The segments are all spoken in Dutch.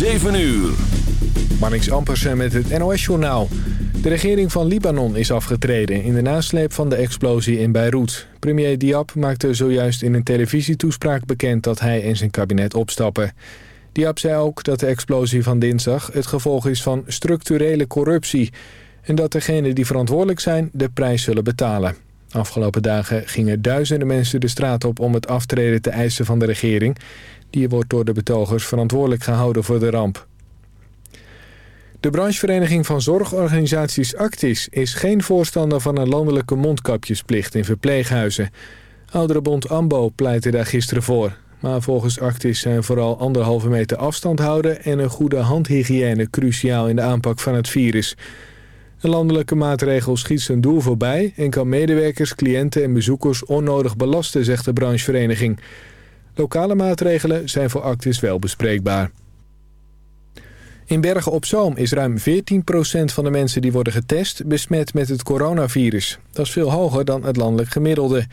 7 uur. Marnix Ampersen met het NOS-journaal. De regering van Libanon is afgetreden in de nasleep van de explosie in Beirut. Premier Diab maakte zojuist in een televisietoespraak bekend dat hij en zijn kabinet opstappen. Diab zei ook dat de explosie van dinsdag het gevolg is van structurele corruptie... en dat degenen die verantwoordelijk zijn de prijs zullen betalen. Afgelopen dagen gingen duizenden mensen de straat op om het aftreden te eisen van de regering. Die wordt door de betogers verantwoordelijk gehouden voor de ramp. De branchevereniging van zorgorganisaties Actis is geen voorstander van een landelijke mondkapjesplicht in verpleeghuizen. Ouderenbond AMBO pleitte daar gisteren voor. Maar volgens Actis zijn vooral anderhalve meter afstand houden en een goede handhygiëne cruciaal in de aanpak van het virus. Een landelijke maatregel schiet zijn doel voorbij en kan medewerkers, cliënten en bezoekers onnodig belasten, zegt de branchevereniging. Lokale maatregelen zijn voor Actis wel bespreekbaar. In Bergen op Zoom is ruim 14% van de mensen die worden getest besmet met het coronavirus. Dat is veel hoger dan het landelijk gemiddelde.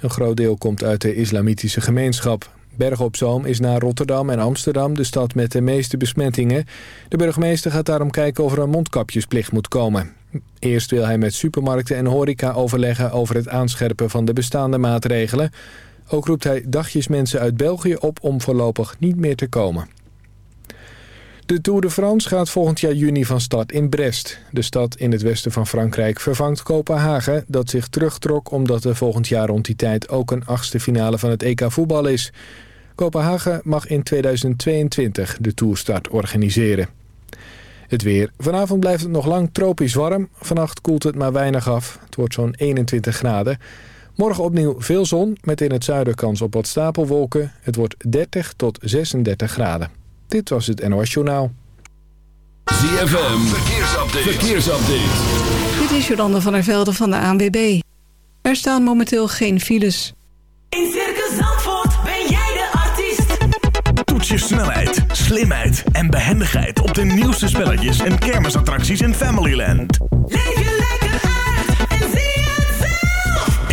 Een groot deel komt uit de islamitische gemeenschap. Bergen op Zoom is na Rotterdam en Amsterdam de stad met de meeste besmettingen. De burgemeester gaat daarom kijken of er een mondkapjesplicht moet komen. Eerst wil hij met supermarkten en horeca overleggen over het aanscherpen van de bestaande maatregelen. Ook roept hij dagjes mensen uit België op om voorlopig niet meer te komen. De Tour de France gaat volgend jaar juni van start in Brest. De stad in het westen van Frankrijk vervangt Kopenhagen... dat zich terugtrok omdat er volgend jaar rond die tijd... ook een achtste finale van het EK voetbal is. Kopenhagen mag in 2022 de Tourstart organiseren. Het weer. Vanavond blijft het nog lang tropisch warm. Vannacht koelt het maar weinig af. Het wordt zo'n 21 graden. Morgen opnieuw veel zon, met in het zuiden kans op wat stapelwolken. Het wordt 30 tot 36 graden. Dit was het NOS Journaal. ZFM, verkeersupdate. verkeersupdate. Dit is Jolande van der Velde van de ANWB. Er staan momenteel geen files. In Circus Zandvoort ben jij de artiest. Toets je snelheid, slimheid en behendigheid op de nieuwste spelletjes en kermisattracties in Familyland.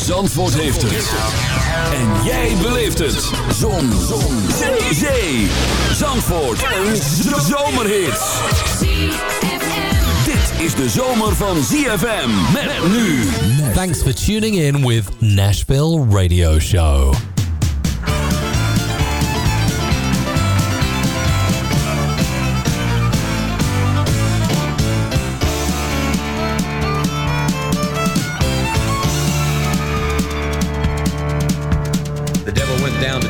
Zandvoort heeft het. En jij beleeft het. Zon. Zon. Zee. Zee. Zandvoort. Een zomerhit. Dit is de zomer van ZFM. Met nu. Thanks for tuning in with Nashville Radio Show.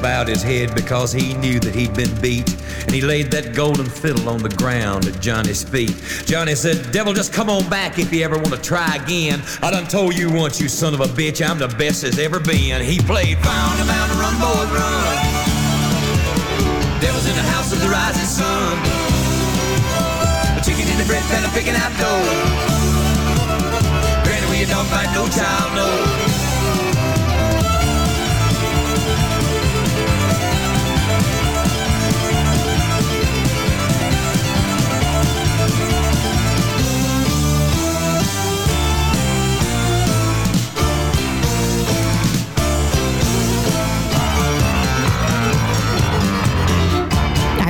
Bowed his head because he knew that he'd been beat, and he laid that golden fiddle on the ground at Johnny's feet. Johnny said, Devil, just come on back if you ever want to try again. I done told you once, you son of a bitch, I'm the best there's ever been. He played Found a Mountain Run, boy, run. Devil's in the house of the rising sun. A chicken in the bread pan, picking out dough. Granny, you don't fight, no child knows.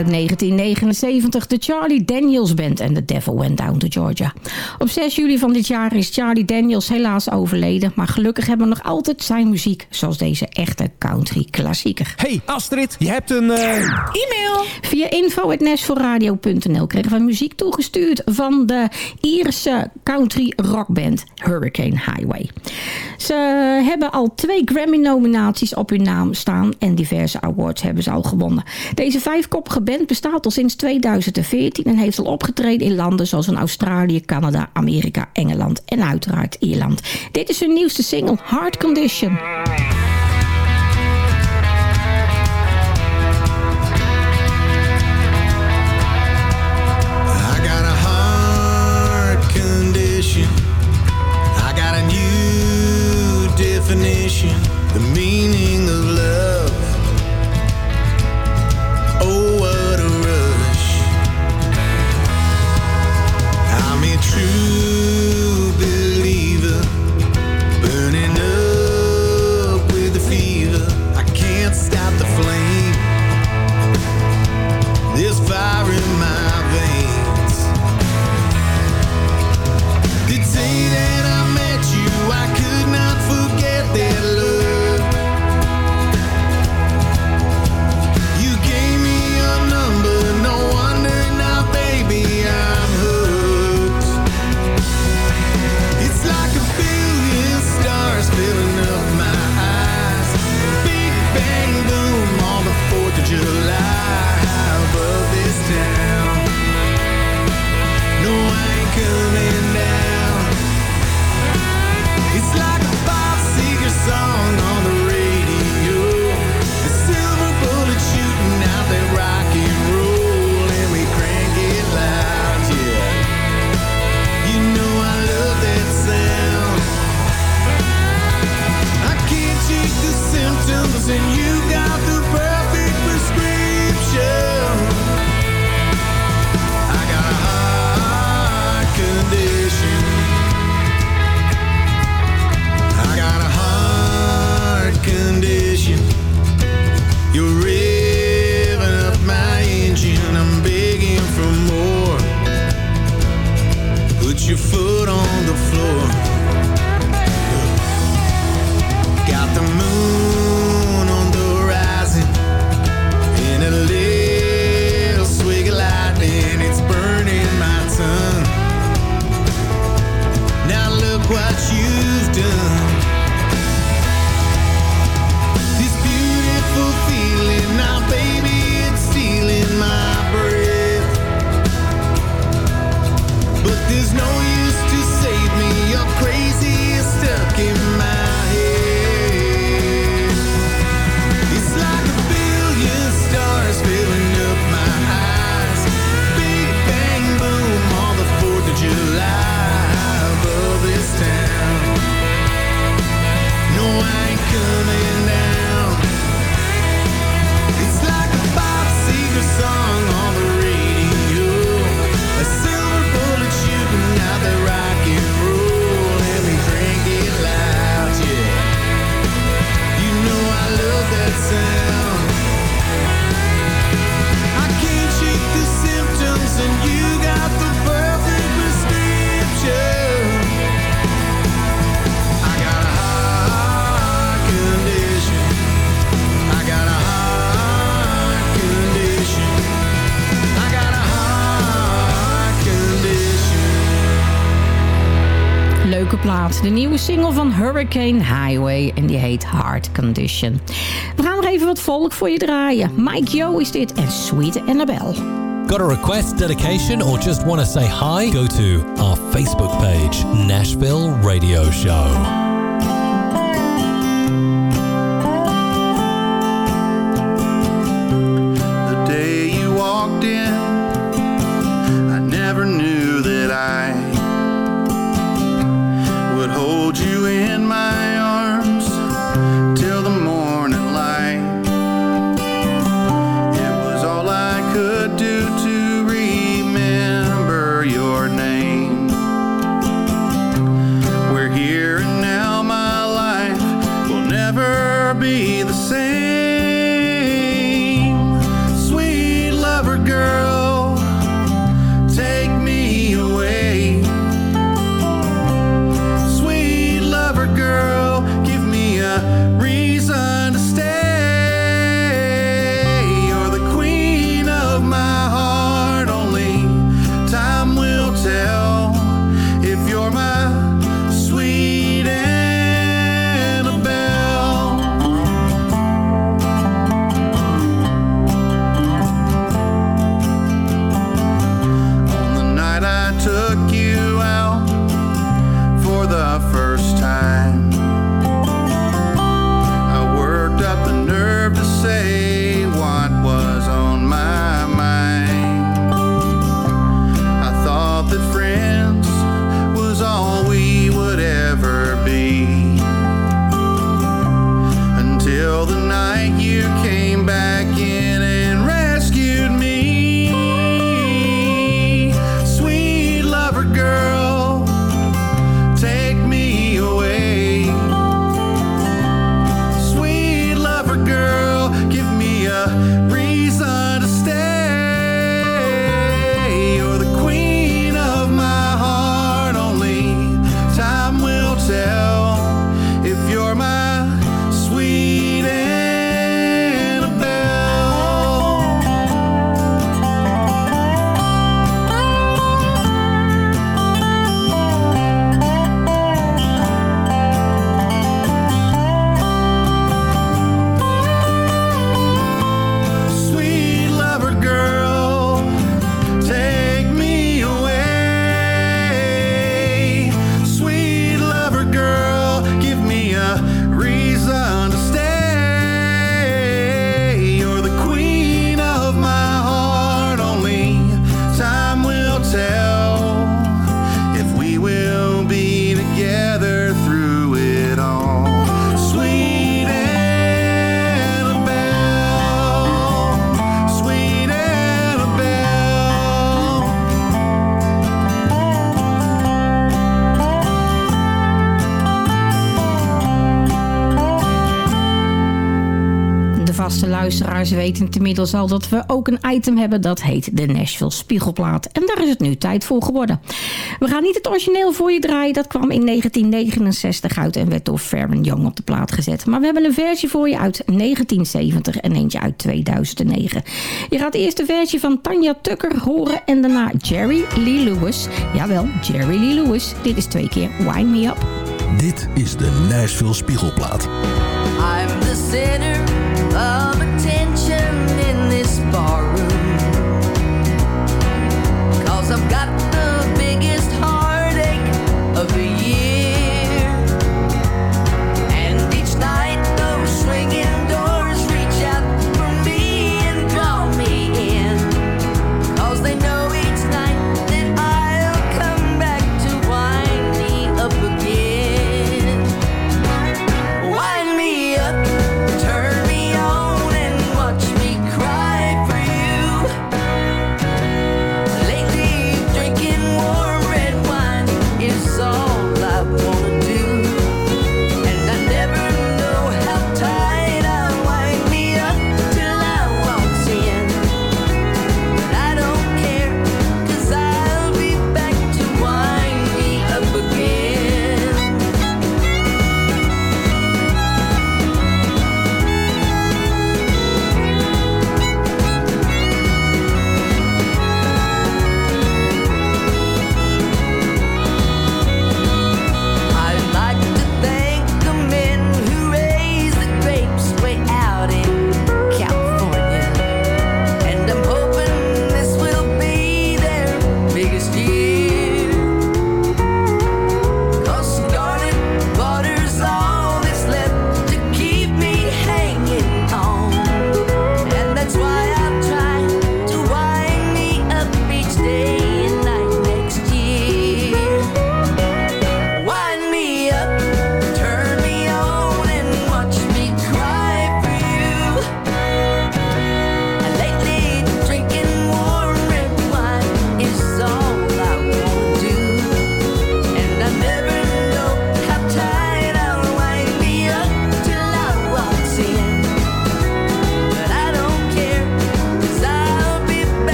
Uit 1979 de Charlie Daniels Band en The Devil Went Down to Georgia. Op 6 juli van dit jaar is Charlie Daniels helaas overleden, maar gelukkig hebben we nog altijd zijn muziek, zoals deze echte country klassieker. Hey Astrid, je hebt een... eh, E-mail! Via info.nashforradio.nl kregen we muziek toegestuurd van de Ierse country rockband Hurricane Highway. Ze hebben al twee Grammy-nominaties op hun naam staan en diverse awards hebben ze al gewonnen. Deze vijfkoppige band bestaat al sinds 2014 en heeft al opgetreden in landen zoals Australië, Canada, Amerika, Engeland en uiteraard Ierland. Dit is hun nieuwste single, Heart Condition. Hurricane Highway. En die heet Heart Condition. We gaan nog even wat volk voor je draaien. Mike Yo is dit en Sweet Annabelle. Got a request, dedication, or just want to say hi? Go to our Facebook page, Nashville Radio Show. Weten inmiddels al dat we ook een item hebben dat heet de Nashville Spiegelplaat. En daar is het nu tijd voor geworden. We gaan niet het origineel voor je draaien. Dat kwam in 1969 uit en werd door Farron Young op de plaat gezet. Maar we hebben een versie voor je uit 1970 en eentje uit 2009. Je gaat eerst de versie van Tanya Tucker horen en daarna Jerry Lee Lewis. Jawel, Jerry Lee Lewis. Dit is twee keer Wind Me Up. Dit is de Nashville Spiegelplaat. I'm the center of attention Bar.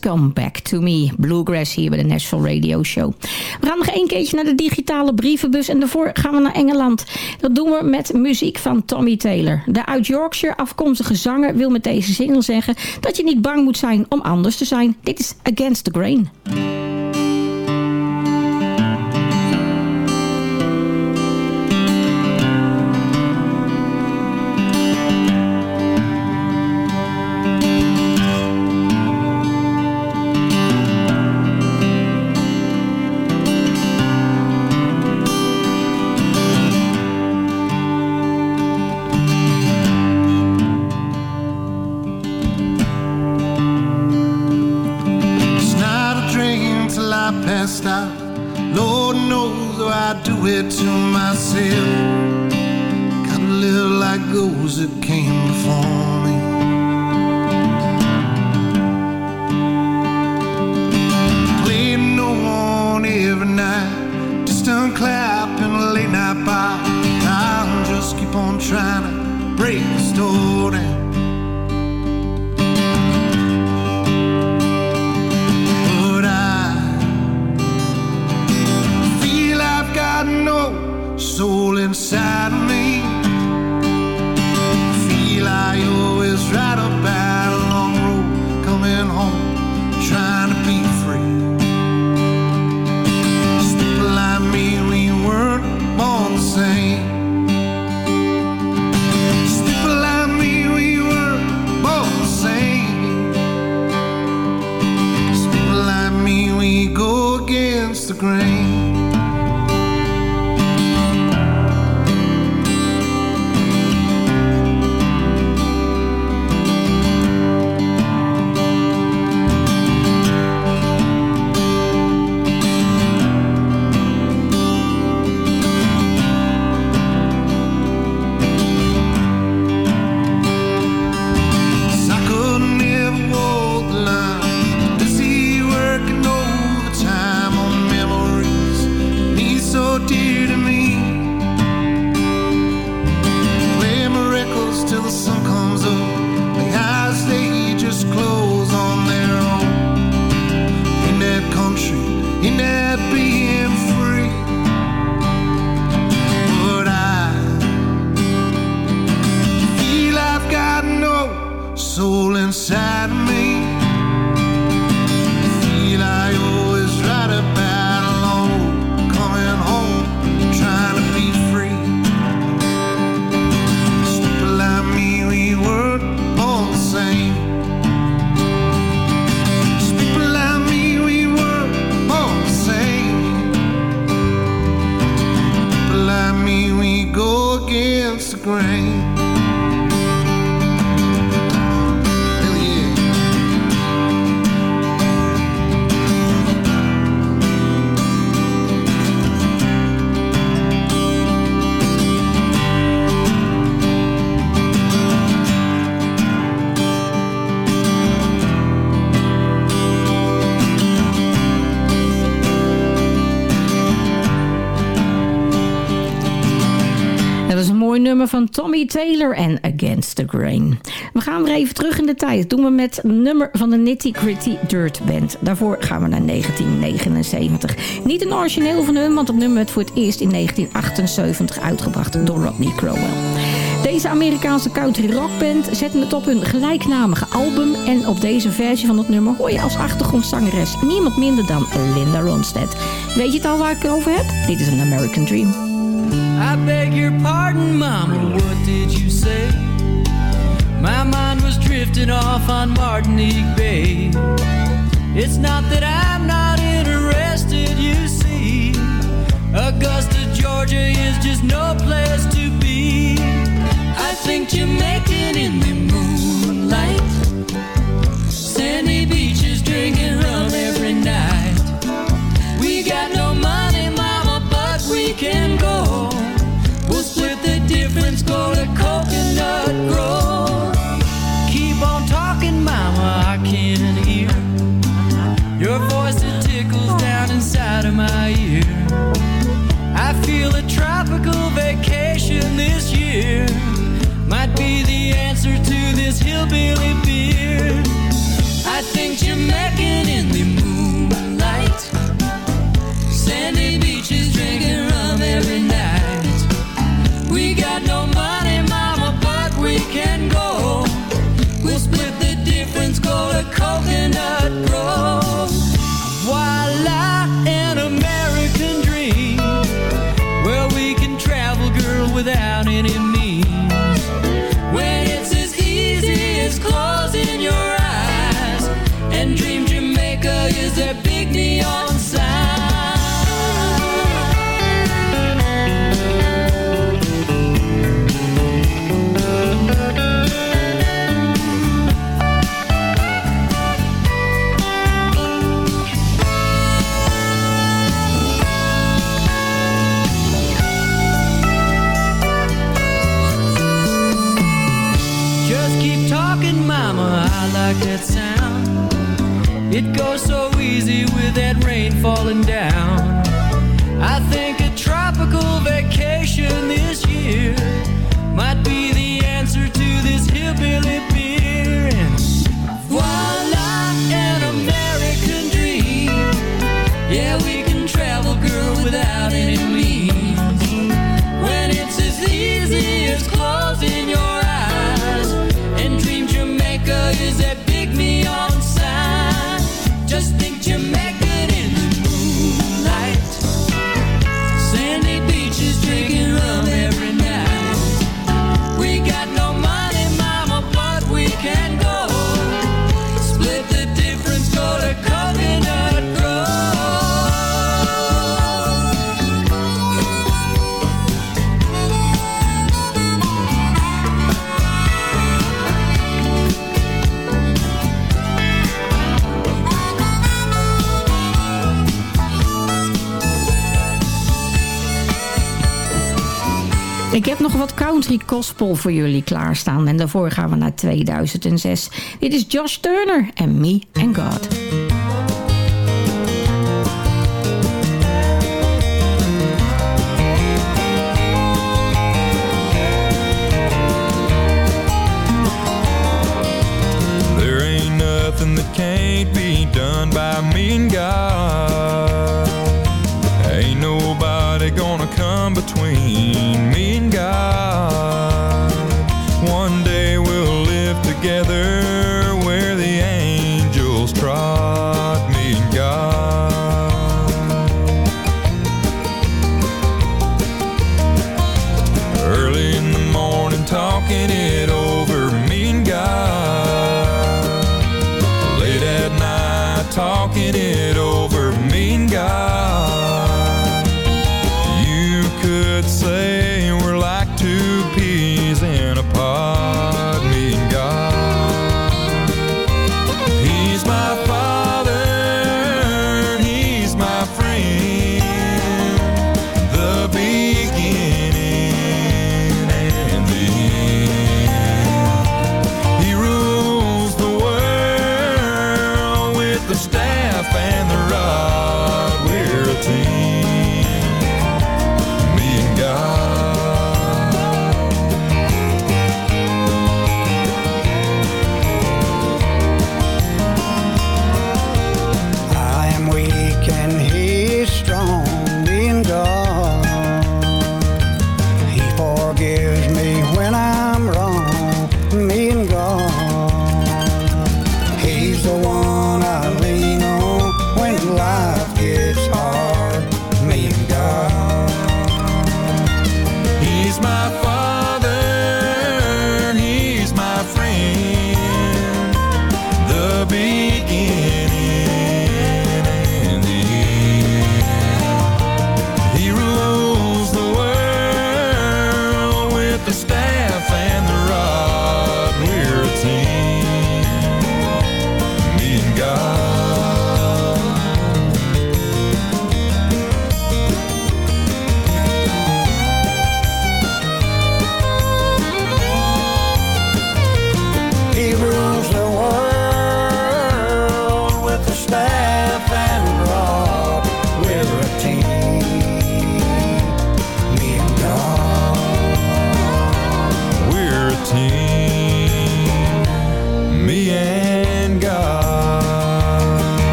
Come Back To Me. Bluegrass hier bij de Nashville Radio Show. We gaan nog één keertje naar de digitale brievenbus en daarvoor gaan we naar Engeland. Dat doen we met muziek van Tommy Taylor. De uit Yorkshire afkomstige zanger wil met deze single zeggen dat je niet bang moet zijn om anders te zijn. Dit is Against the Grain. Van Tommy Taylor en Against the Grain. We gaan weer even terug in de tijd. Dat doen we met nummer van de Nitty Gritty Dirt Band. Daarvoor gaan we naar 1979. Niet een origineel van hun, want het nummer werd voor het eerst in 1978 uitgebracht door Rodney Crowell. Deze Amerikaanse country rockband zetten het op hun gelijknamige album. En op deze versie van het nummer hoor je als achtergrondzangeres niemand minder dan Linda Ronstadt. Weet je het al waar ik het over heb? Dit is een American Dream. I beg your pardon, Mama, what did you say? My mind was drifting off on Martinique Bay. It's not that I'm not interested, you see. Augusta, Georgia is just no place to be. I think Jamaican in the Children's go to Coconut Grove. Keep on talking, Mama, I can't hear your voice. It tickles down inside of my ear. I feel a tropical vacation this year might be the answer to this hillbilly beer. I think Jamaican in the like that sound. It goes so easy with that rain falling down. I think a tropical vacation this year Ik heb nog wat country gospel voor jullie klaarstaan. En daarvoor gaan we naar 2006. Dit is Josh Turner en Me and God. There ain't nothing that can't be done by me and God. Ain't nobody gonna come between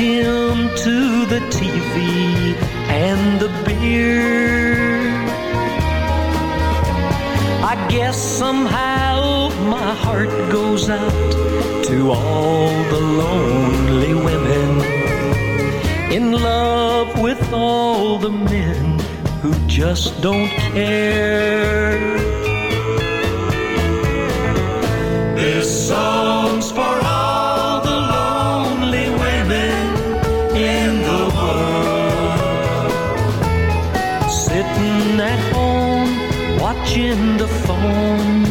him to the TV and the beer. I guess somehow my heart goes out to all the lonely women in love with all the men who just don't care. This song's watching the phone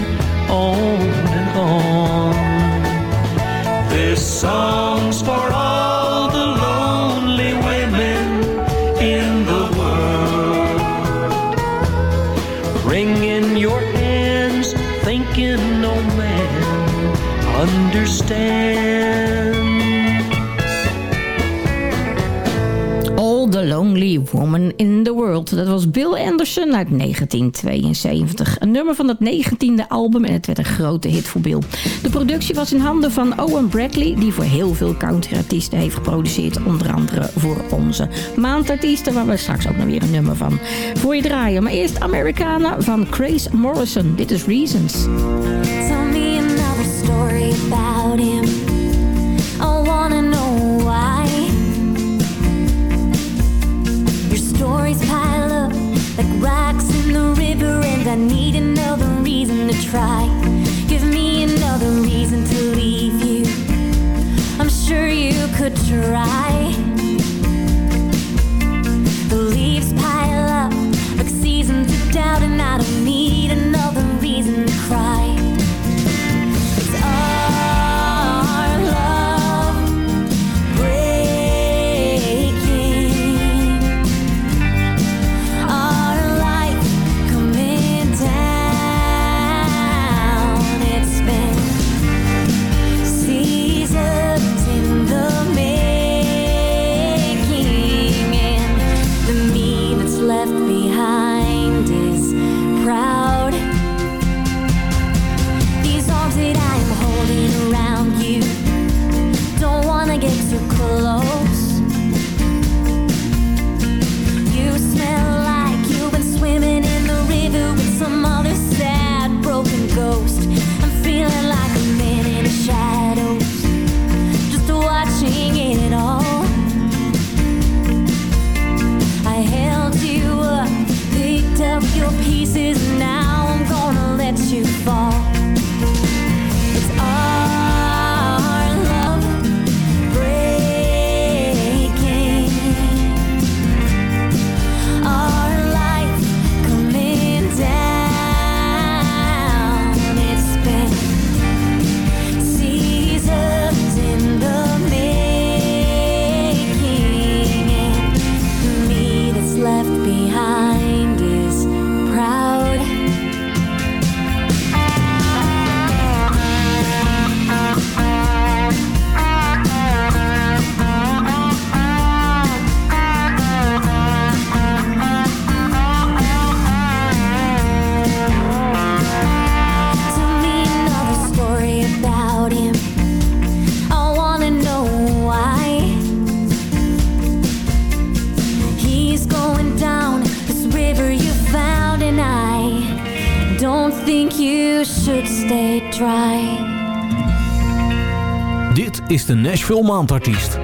on and on. This song's Woman in the World. Dat was Bill Anderson uit 1972. Een nummer van het 19e album en het werd een grote hit voor Bill. De productie was in handen van Owen Bradley... die voor heel veel countryartiesten heeft geproduceerd. Onder andere voor onze maandartiesten... waar we straks ook nog weer een nummer van voor je draaien. Maar eerst Americana van Grace Morrison. Dit is Reasons. Tell me another story need another reason to try. Give me another reason to leave you. I'm sure you could try. you should stay dry. Dit is de Nashville Maandartiest.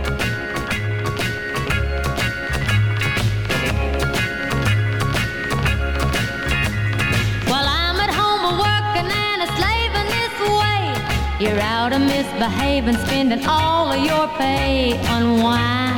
You're out of misbehaving, spending all of your pay on wine.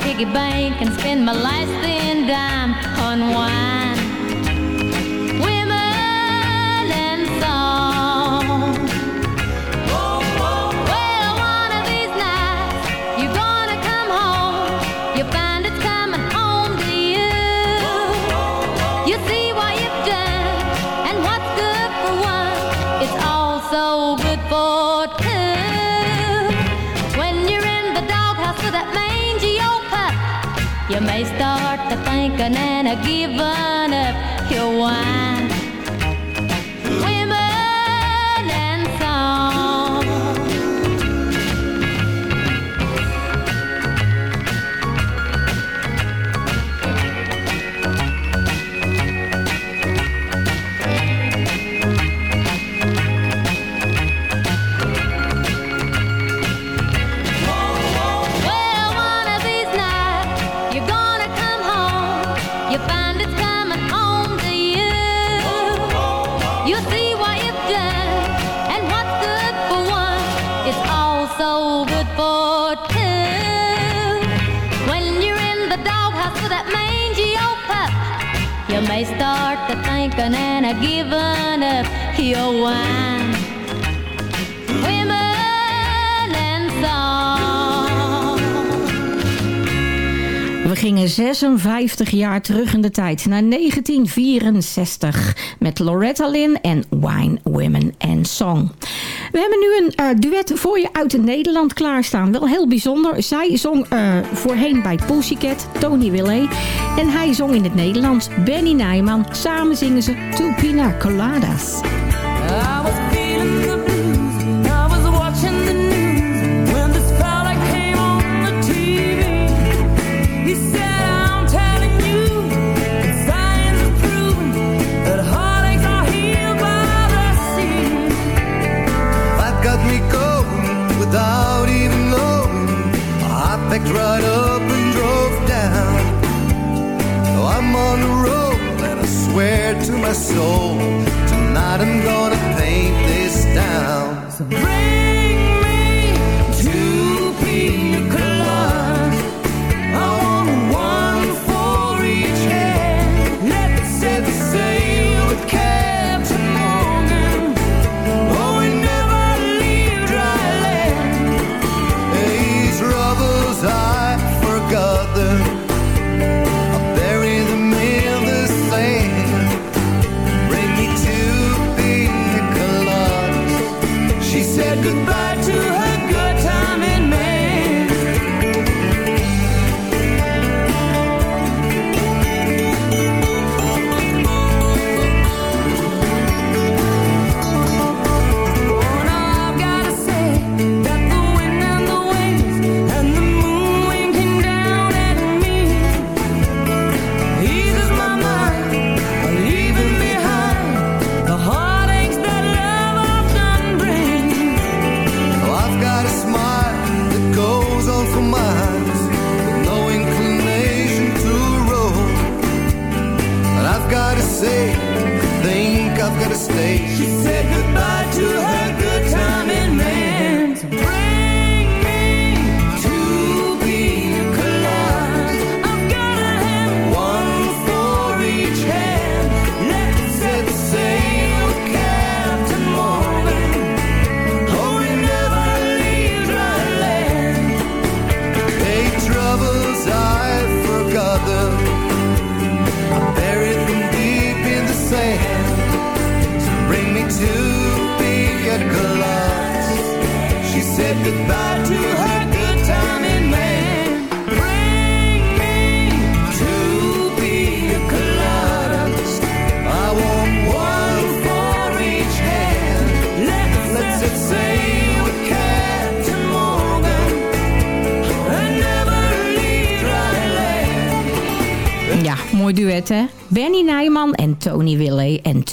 piggy bank and spend my last thin dime on wine. give up. I start to thinking and I've given up your wine. Song. We gingen 56 jaar terug in de tijd naar 1964 met Loretta Lynn en Wine, Women and Song. We hebben nu een eh, duet voor je uit het Nederland klaarstaan. Wel heel bijzonder. Zij zong eh, voorheen bij Pussycat, Tony Willé. En hij zong in het Nederlands, Benny Nijman. Samen zingen ze Tupina Coladas. picked up and drove down. Now I'm on the road and I swear to my soul, tonight I'm gonna paint this town. So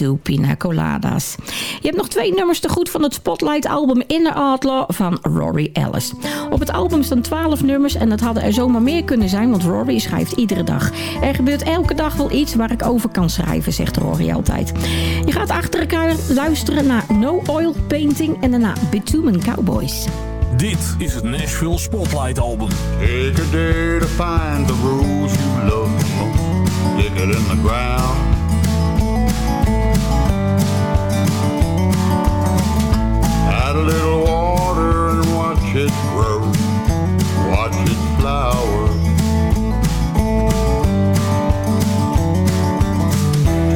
Two Pina Coladas. Je hebt nog twee nummers te goed van het Spotlight-album Inner Outlaw van Rory Ellis. Op het album staan 12 nummers en dat hadden er zomaar meer kunnen zijn, want Rory schrijft iedere dag. Er gebeurt elke dag wel iets waar ik over kan schrijven, zegt Rory altijd. Je gaat achter elkaar luisteren naar No Oil Painting en daarna Bitumen Cowboys. Dit is het Nashville Spotlight Album. Take a day to find the rose you love the most. Dig it in the ground. Watch it grow. Watch it flower.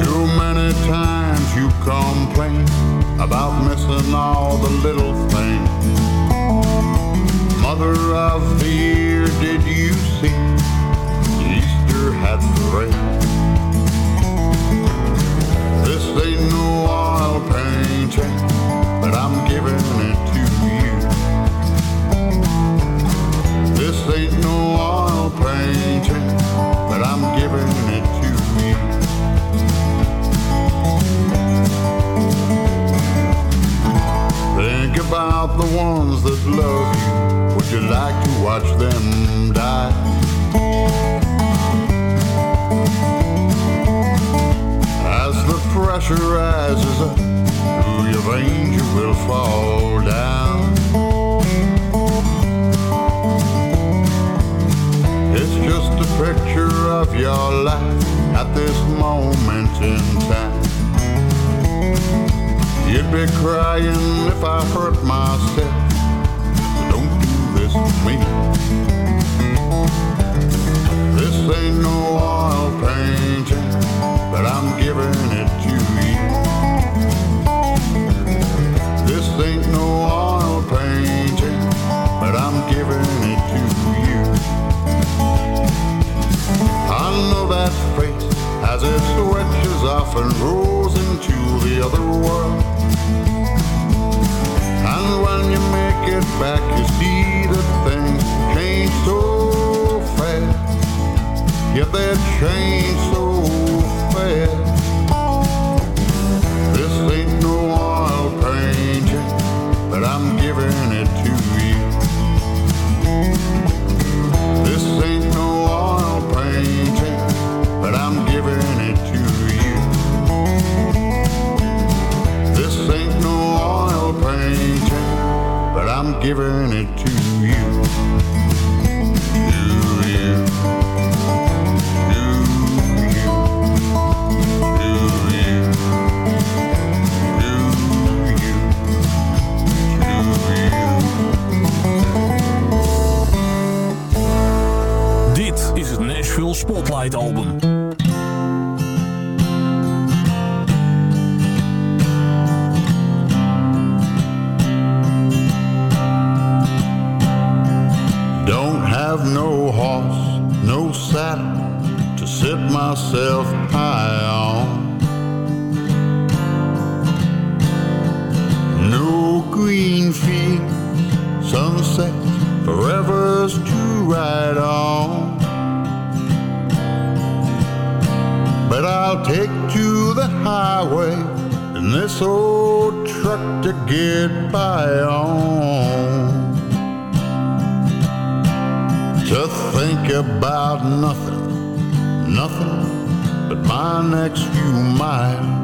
Too many times you complain about missing all the little things. Mother of the year, did you see Easter had rain? This ain't no oil painting, but I'm giving it ain't no oil painting, but I'm giving it to you. Think about the ones that love you. Would you like to watch them die? As the pressure rises up through your you will fall down. Just a picture of your life at this moment in time. You'd be crying if I hurt myself. Don't do this to me. This ain't no oil painting, but I'm giving it to you. As it switches off and rolls into the other world. And when you make it back, you see that things change so fast. Yeah, they change so fast. This ain't no oil painting, but I'm giving it to you. Giving it to. Dit is het Nashville Spotlight Album. Have no horse, no saddle to sit myself high on. No green fields, sunsets, forevers to ride on. But I'll take to the highway in this old truck to get by on to think about nothing, nothing but my next few miles.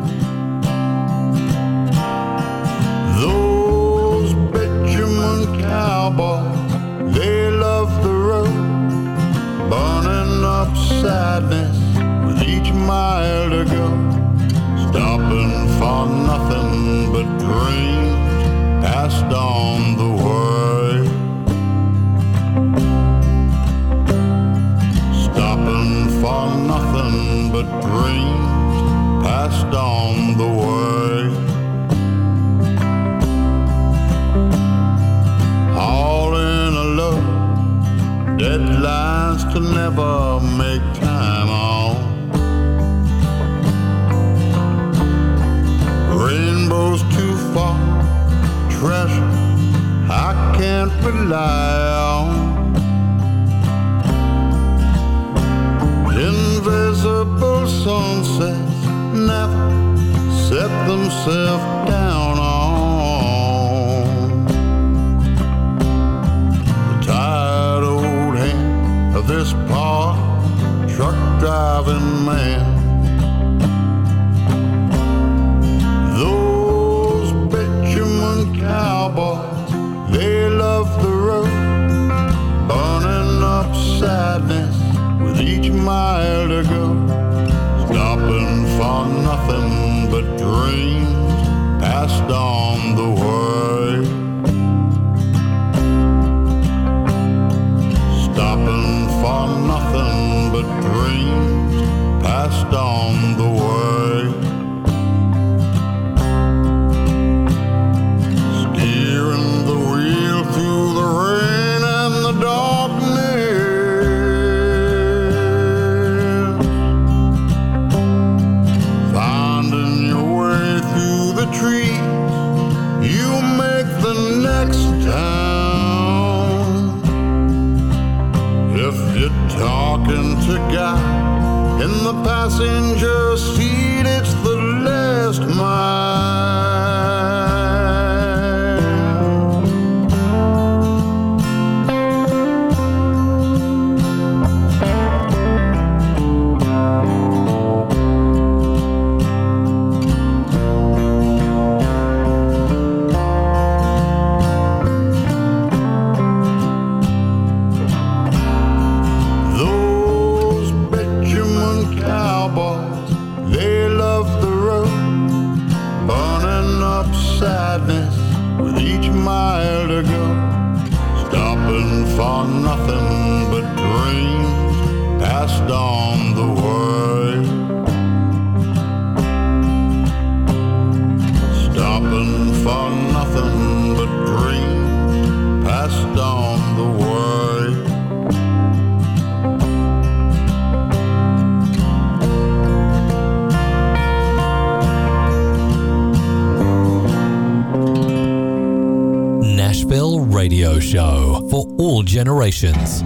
Generations.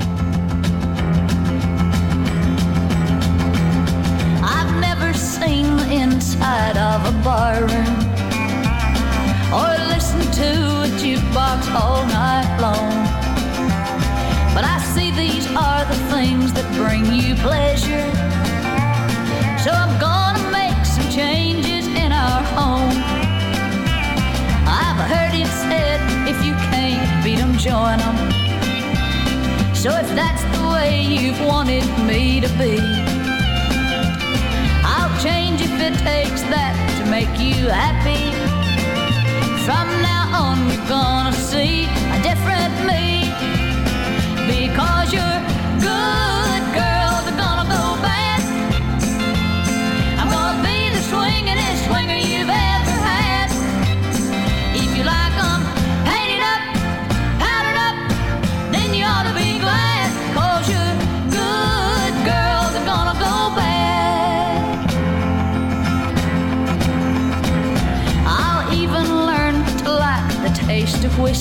I've never seen the inside of a barroom or listened to a jukebox all night long. But I see these are the things that bring you pleasure. So I'm gonna make some changes in our home. I've heard it said if you can't beat 'em, join 'em. So if that's the way you've wanted me to be, I'll change if it takes that to make you happy. From now on, you're gonna see a different me. Because you're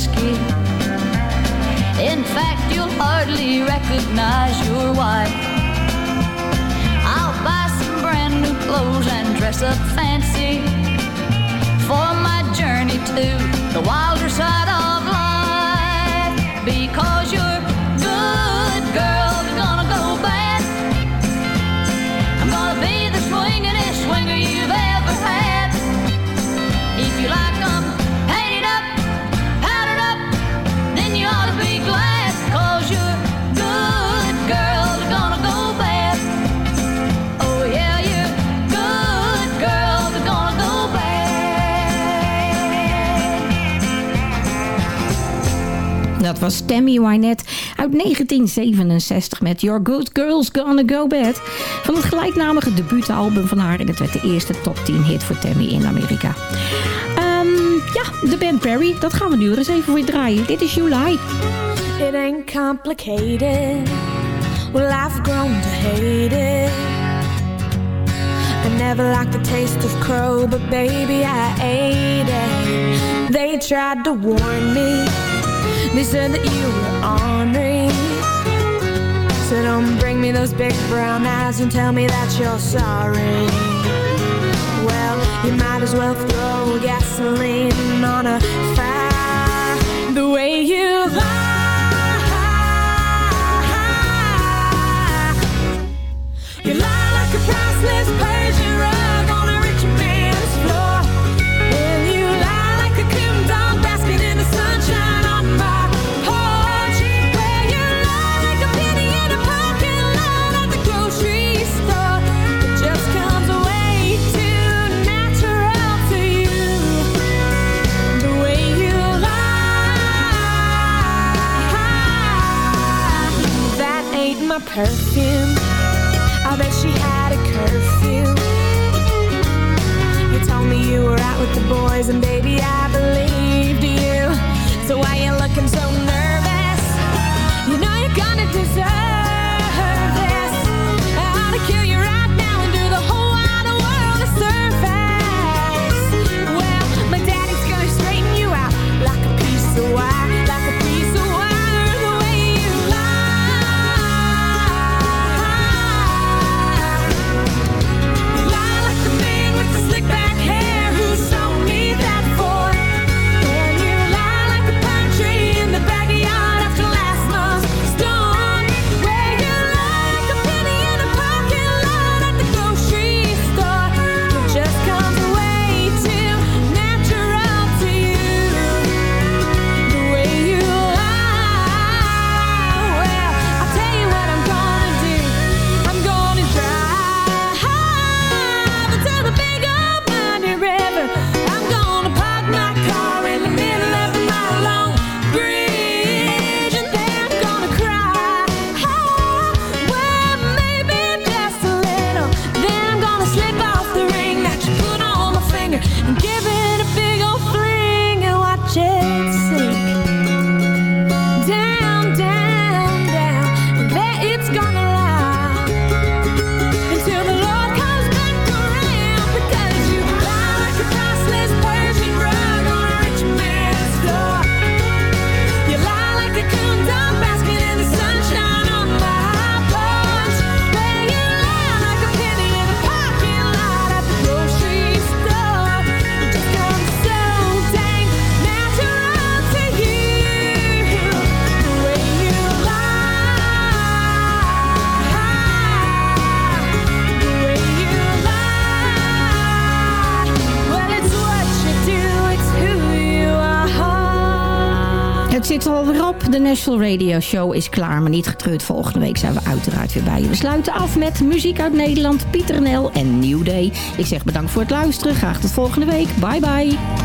whiskey. In fact, you'll hardly recognize your wife. I'll buy some brand new clothes and dress up fancy for my journey to the wilder side of Dat was Tammy Wynette uit 1967 met Your Good Girls Gonna Go Bad. Van het gelijknamige debuutalbum van haar. En het werd de eerste top 10 hit voor Tammy in Amerika. Ehm, ja, de band Perry. Dat gaan we nu eens even je draaien. Dit is July. It ain't complicated. Well, I've grown to hate it. I never liked the taste of crow, but baby, I ate it. They tried to warn me. They said that you were ornery So don't bring me those big brown eyes And tell me that you're sorry. Well, you might as well throw gasoline on a fire. The way you lie. You lie like a priceless Persian perfume. I bet she had a curfew. You told me you were out with the boys and baby I Nashville Radio Show is klaar, maar niet getreurd. Volgende week zijn we uiteraard weer bij je. We sluiten af met muziek uit Nederland, Pieter Nel en New Day. Ik zeg bedankt voor het luisteren. Graag tot volgende week. Bye bye.